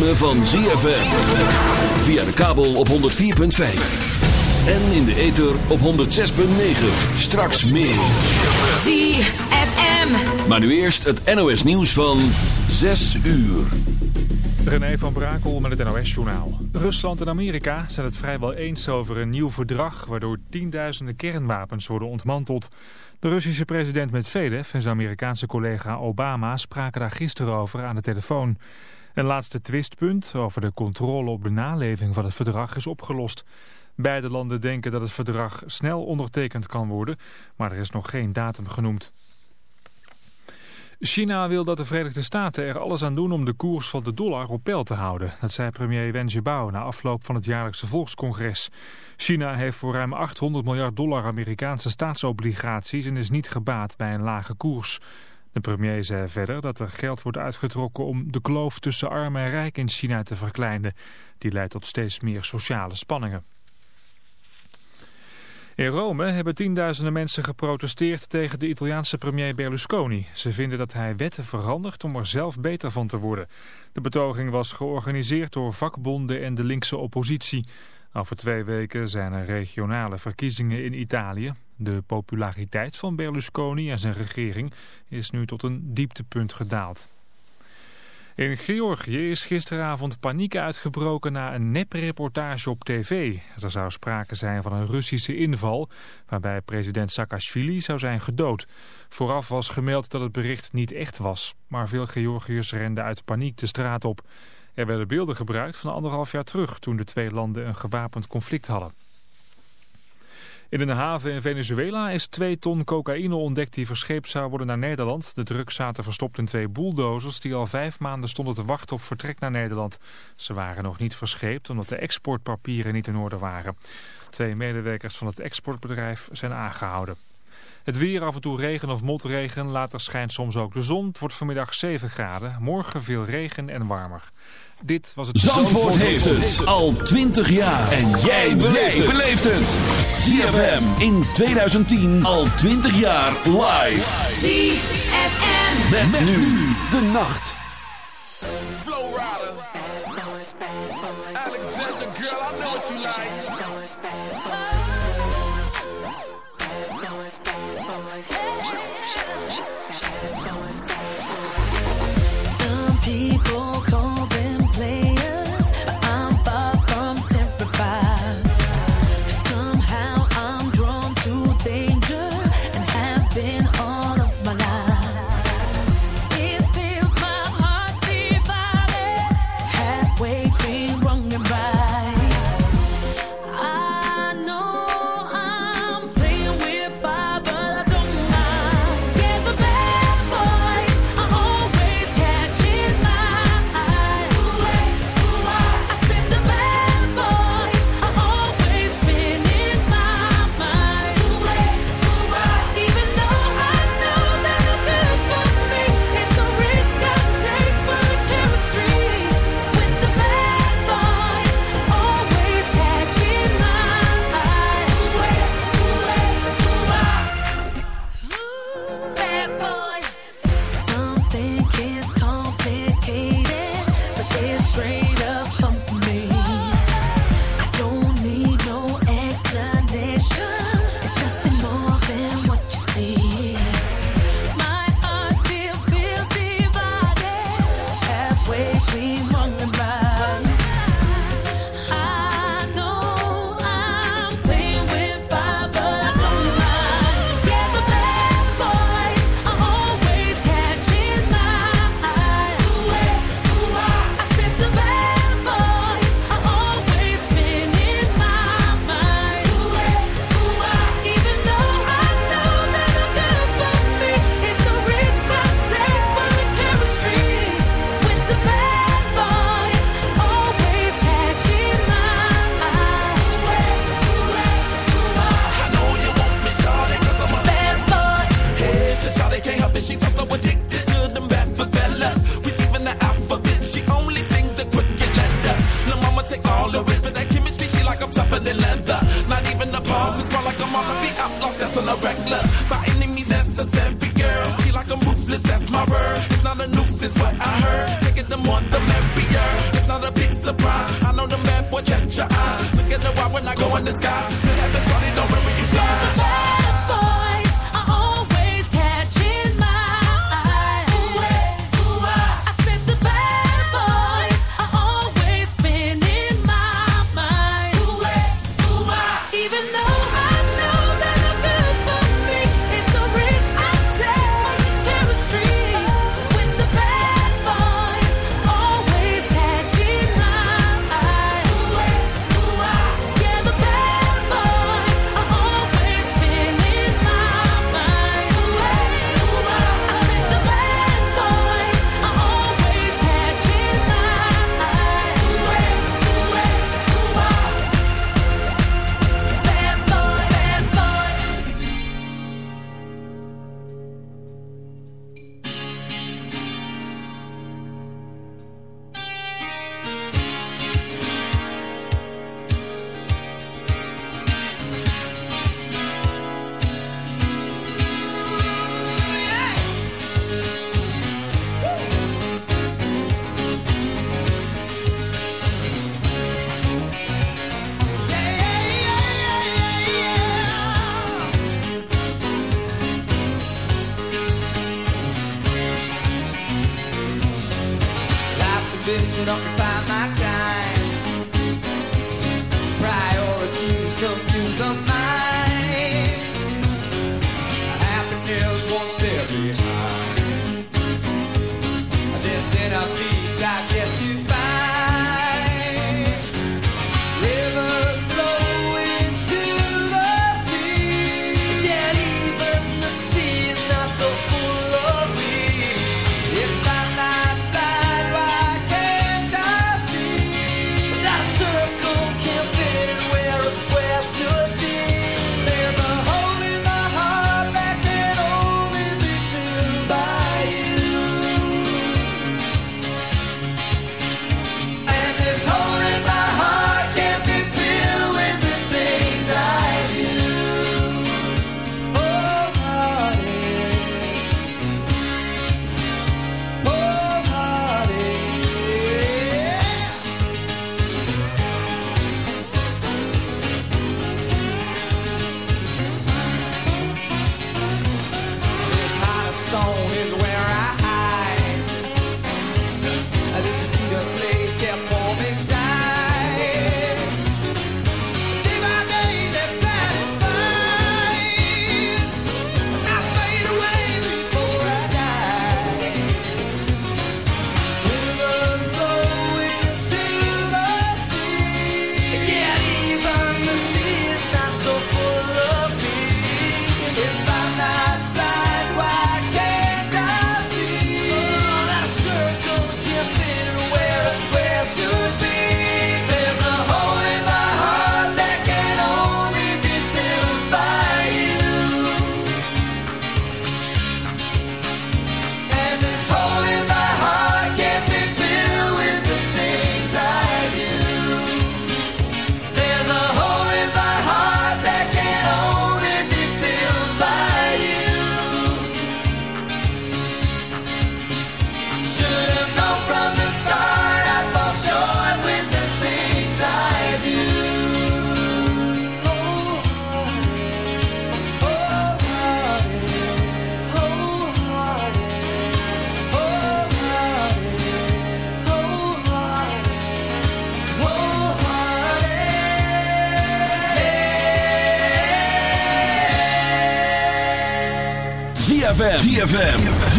Ritme van ZFM. Via de kabel op 104.5. En in de ether op 106.9. Straks meer. ZFM. Maar nu eerst het NOS nieuws van 6 uur. René van Brakel met het NOS-journaal. Rusland en Amerika zijn het vrijwel eens over een nieuw verdrag... waardoor tienduizenden kernwapens worden ontmanteld. De Russische president Medvedev en zijn Amerikaanse collega Obama... spraken daar gisteren over aan de telefoon. Een laatste twistpunt over de controle op de naleving van het verdrag is opgelost. Beide landen denken dat het verdrag snel ondertekend kan worden... maar er is nog geen datum genoemd. China wil dat de Verenigde Staten er alles aan doen om de koers van de dollar op peil te houden. Dat zei premier Wen Jiabao na afloop van het jaarlijkse volkscongres. China heeft voor ruim 800 miljard dollar Amerikaanse staatsobligaties en is niet gebaat bij een lage koers. De premier zei verder dat er geld wordt uitgetrokken om de kloof tussen arm en rijk in China te verkleinen. Die leidt tot steeds meer sociale spanningen. In Rome hebben tienduizenden mensen geprotesteerd tegen de Italiaanse premier Berlusconi. Ze vinden dat hij wetten verandert om er zelf beter van te worden. De betoging was georganiseerd door vakbonden en de linkse oppositie. Over twee weken zijn er regionale verkiezingen in Italië. De populariteit van Berlusconi en zijn regering is nu tot een dieptepunt gedaald. In Georgië is gisteravond paniek uitgebroken na een nepreportage op tv. Er zou sprake zijn van een Russische inval waarbij president Saakashvili zou zijn gedood. Vooraf was gemeld dat het bericht niet echt was, maar veel Georgiërs renden uit paniek de straat op. Er werden beelden gebruikt van anderhalf jaar terug toen de twee landen een gewapend conflict hadden. In een haven in Venezuela is twee ton cocaïne ontdekt die verscheept zou worden naar Nederland. De drugs zaten verstopt in twee bulldozers die al vijf maanden stonden te wachten op vertrek naar Nederland. Ze waren nog niet verscheept omdat de exportpapieren niet in orde waren. Twee medewerkers van het exportbedrijf zijn aangehouden. Het weer af en toe regen of motregen, later schijnt soms ook de zon. Het wordt vanmiddag 7 graden, morgen veel regen en warmer. Dit was het... Zandvoort, heeft het al 20 jaar. En jij beleeft het. ZFM in 2010 al 20 jaar live. ZFM. Met, nu de nacht. Flow Rider. Alexander, girl, I know what you like. Some people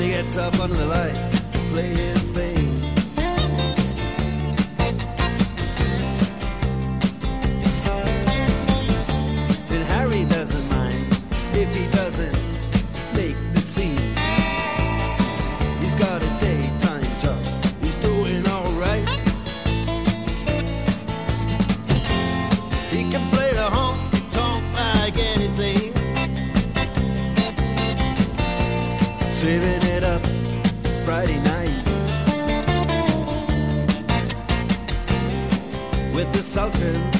When he gets up under the lights to play his thing. And Harry doesn't mind if he doesn't insulting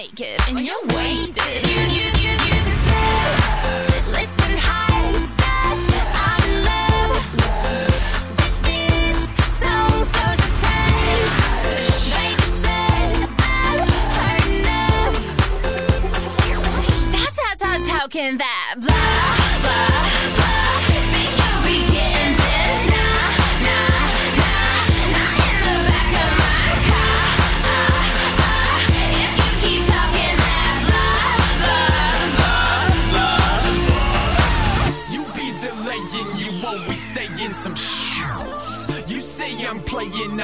naked and you're wasted. You, you, you, you deserve. Listen, high and. I'm in love. But this song's so deceptive. Make you said I've heard enough. That's how, how, how talking, that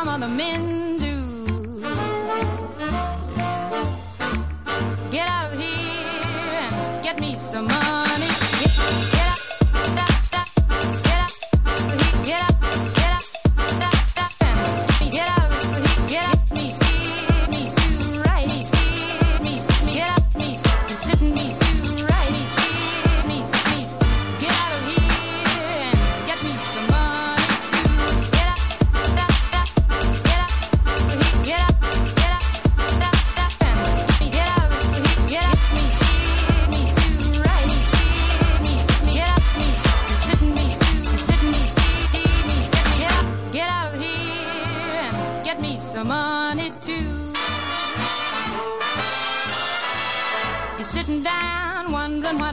some other men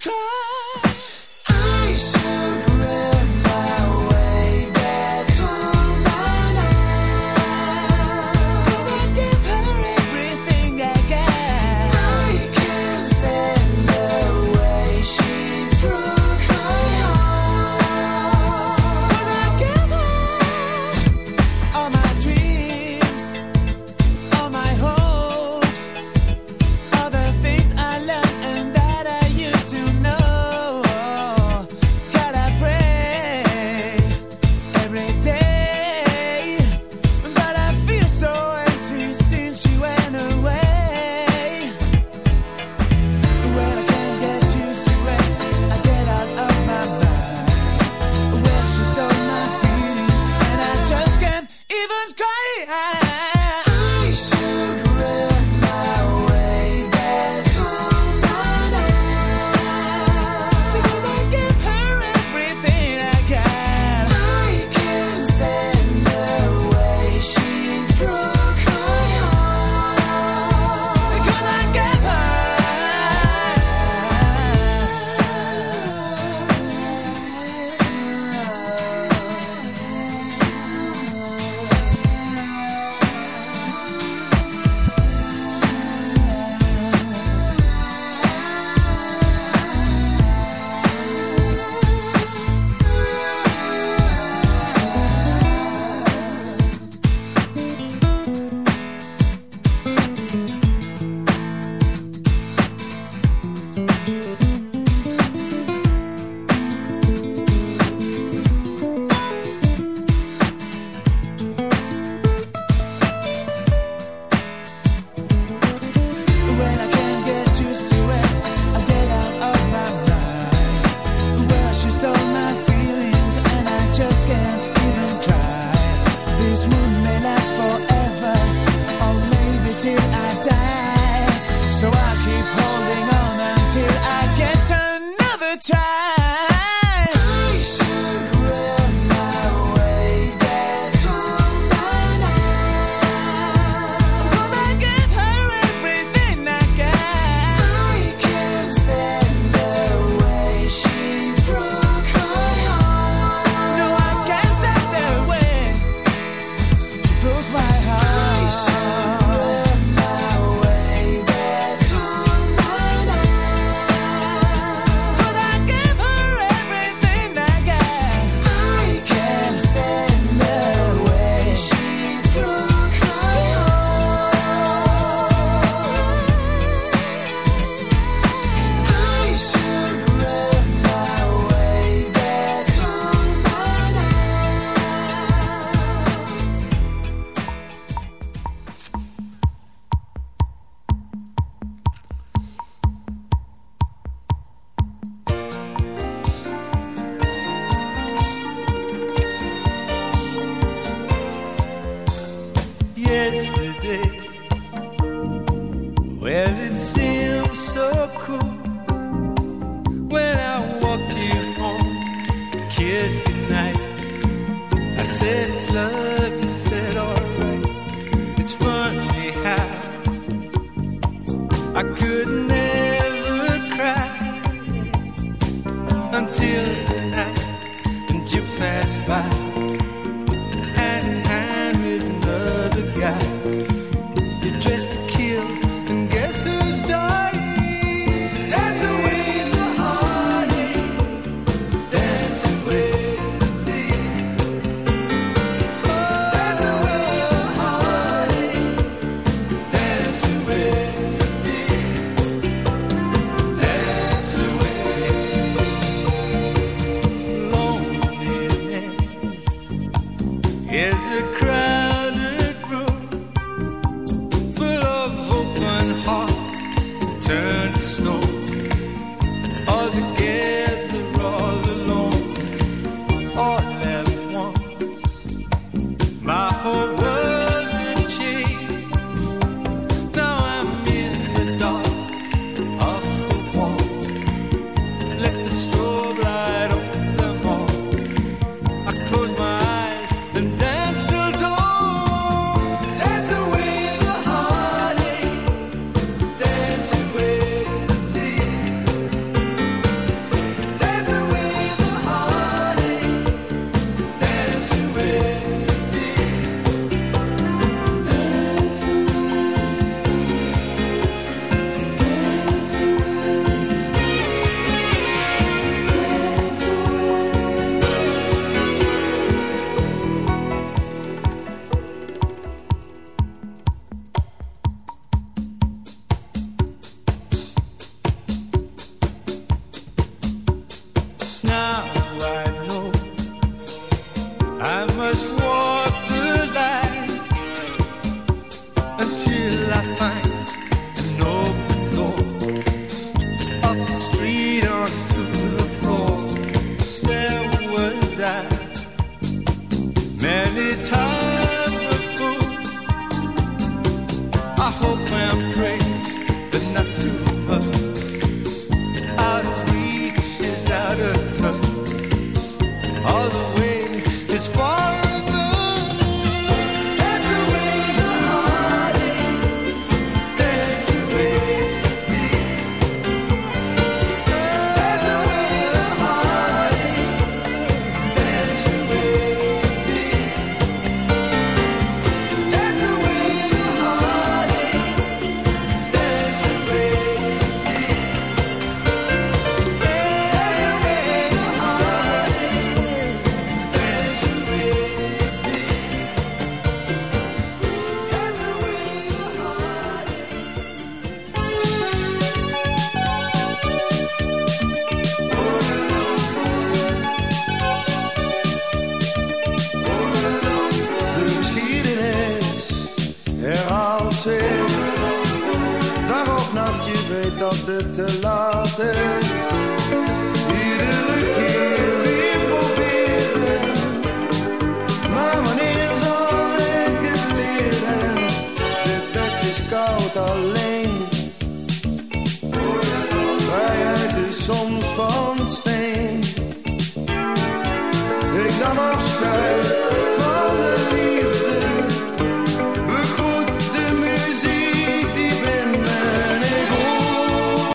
Try.